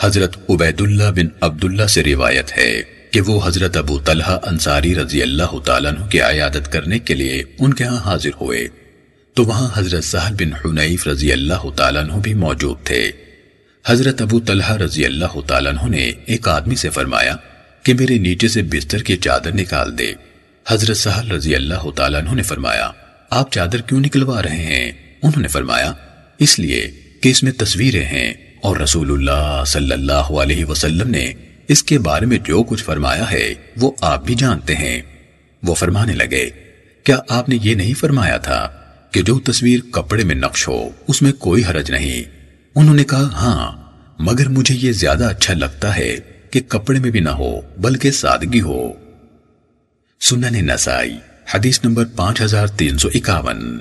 حضرت عبید اللہ بن عبداللہ سے روایت ہے کہ وہ حضرت ابو طلحہ انصاری رضی اللہ تعالیٰ عنہ کی عیادت کرنے کے لیے ان کے ہاں حاضر ہوئے۔ تو وہاں حضرت سہل بن حنیف رضی اللہ تعالیٰ عنہ بھی موجود تھے۔ حضرت ابو طلحہ رضی اللہ تعالیٰ عنہ نے ایک آدمی سے فرمایا کہ میرے نیچے سے بستر کی چادر نکال دے۔ حضرت سہل رضی اللہ تعالیٰ عنہ نے فرمایا، آپ چادر کیوں نکلوا رہے ہیں؟ انہوں نے فرمایا، اس لیے کہ اس میں تصویریں ہیں۔ اور رسول اللہ صلی اللہ علیہ وسلم نے اس کے بارے میں جو کچھ فرمایا ہے، وہ آپ بھی جانتے ہیں۔ وہ فرمانے لگے، کیا آپ نے یہ نہیں فرمایا تھا کہ جو تصویر کپڑے میں نقش ہو، اس میں کوئی حرج نہیں؟ انہوں نے کہا ہاں مگر مجھے یہ زیادہ اچھا لگتا ہے کہ کپڑے میں بھی نہ ہو، بلکہ سادگی ہو۔ سنن نسائی، حدیث نمبر پانچ ہزار تین سو اکاون۔